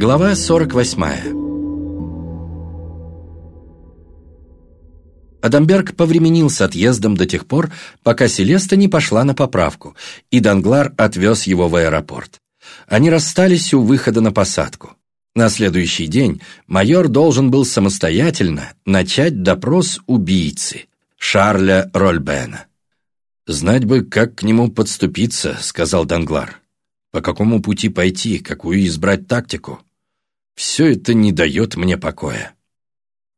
Глава 48 Адамберг повременил с отъездом до тех пор, пока Селеста не пошла на поправку, и Данглар отвез его в аэропорт. Они расстались у выхода на посадку. На следующий день майор должен был самостоятельно начать допрос убийцы, Шарля Рольбена. «Знать бы, как к нему подступиться», — сказал Данглар. «По какому пути пойти, какую избрать тактику? Все это не дает мне покоя».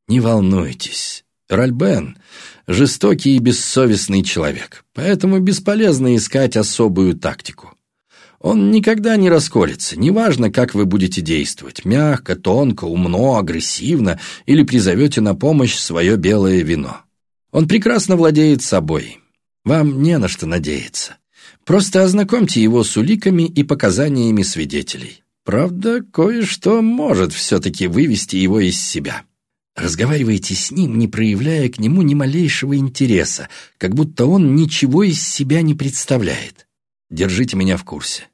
«Не волнуйтесь, Рольбен — жестокий и бессовестный человек, поэтому бесполезно искать особую тактику. Он никогда не расколется, неважно, как вы будете действовать, мягко, тонко, умно, агрессивно или призовете на помощь свое белое вино. Он прекрасно владеет собой, вам не на что надеяться. Просто ознакомьте его с уликами и показаниями свидетелей. Правда, кое-что может все-таки вывести его из себя. Разговаривайте с ним, не проявляя к нему ни малейшего интереса, как будто он ничего из себя не представляет. Держите меня в курсе.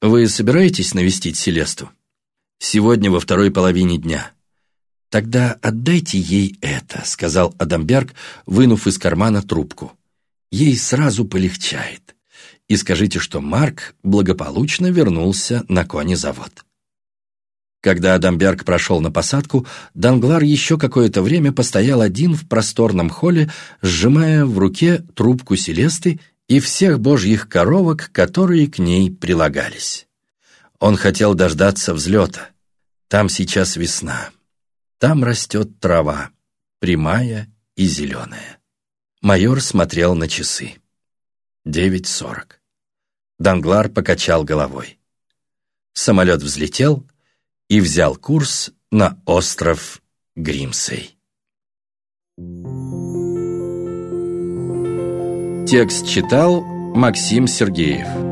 Вы собираетесь навестить Селесту? Сегодня во второй половине дня. Тогда отдайте ей это, сказал Адамберг, вынув из кармана трубку ей сразу полегчает. И скажите, что Марк благополучно вернулся на конезавод. Когда Адамберг прошел на посадку, Данглар еще какое-то время постоял один в просторном холле, сжимая в руке трубку Селесты и всех божьих коровок, которые к ней прилагались. Он хотел дождаться взлета. Там сейчас весна. Там растет трава, прямая и зеленая. Майор смотрел на часы. Девять сорок. Данглар покачал головой. Самолет взлетел и взял курс на остров Гримсей. Текст читал Максим Сергеев.